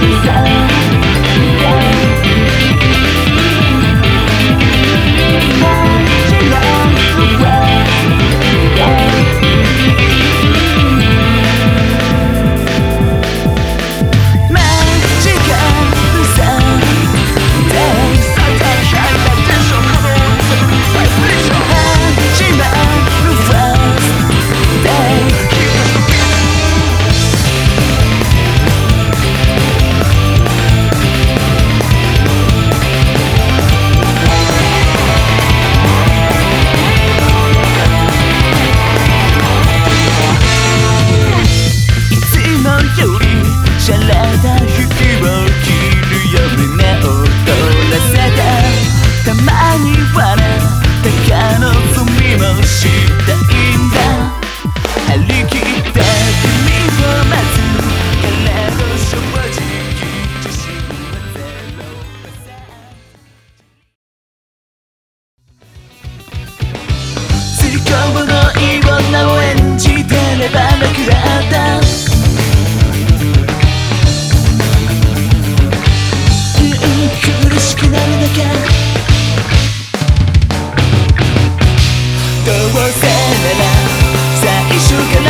desire より洒だた日々を切るようを通らせてたまにはねの望みもしたいんだ張り切って君を待つ彼の正直自信はゼロ sugar